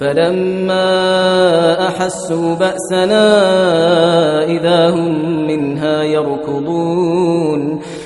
فلما أحسوا بأسنا إذا هم منها يركضون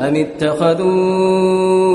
أم اتخذوا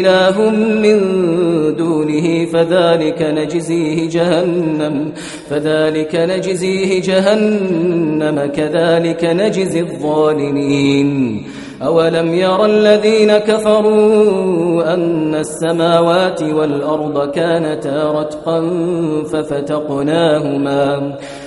إله من دونه فذلك نجزيه جهنم فذلك نجزيه جهنم كذلك نجزي الظالمين. أولم ير الذين كفروا أن السماوات والأرض كانتا رتقا ففتقناهما.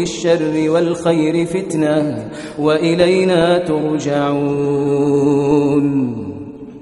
بالشر والخير فتنة وإلينا ترجعون.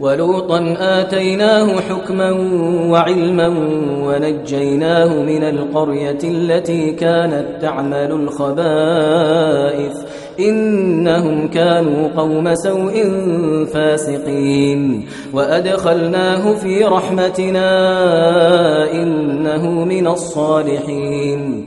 ولوطا آتيناه حكما وعلما ونجيناه من القرية التي كانت تعمل الخبائث إنهم كانوا قوم سوء فاسقين وأدخلناه في رحمتنا إنه من الصالحين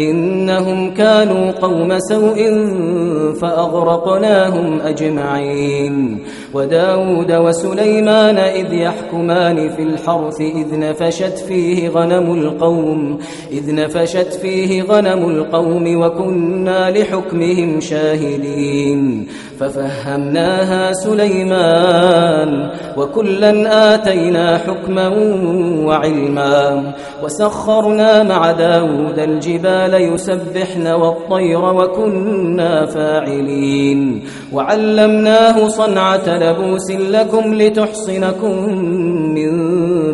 إنهم كانوا قوم سوء فأغرقناهم أجمعين. وداود وسليمان إذ يحكمان في الحرث إذ نفشت فيه غنم القوم إذ نفشت فيه غنم القوم وكنا لحكمهم شاهدين. ففهمناها سليمان وكلا آتينا حكما وعلما وسخرنا مع داود الجبال يسبحن والطير وكنا فاعلين. وعلمناه صنعة لبوس لكم لتحصنكم من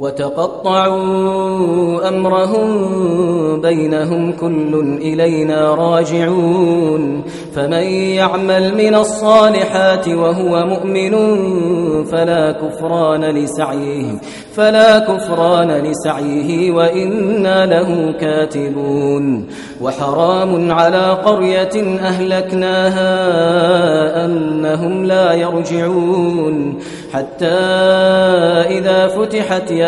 وتقطعوا أمرهم بينهم كل إلينا راجعون فمن يعمل من الصالحات وهو مؤمن فلا كفران لسعيه فلا كفران لسعيه وإنا له كاتبون. وحرام على قرية أهلكناها أنهم لا يرجعون. حتى إذا فتحت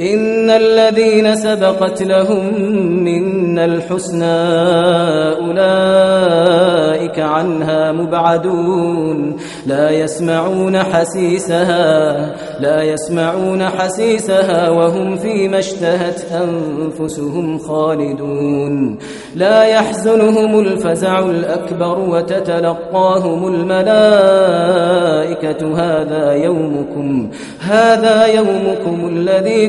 إن الذين سبقت لهم منا الحسنى أولئك عنها مبعدون. لا يسمعون حسيسها لا يسمعون حسيسها وهم فيما اشتهت أنفسهم خالدون. لا يحزنهم الفزع الأكبر وتتلقاهم الملائكة. هذا يومكم هذا يومكم الذي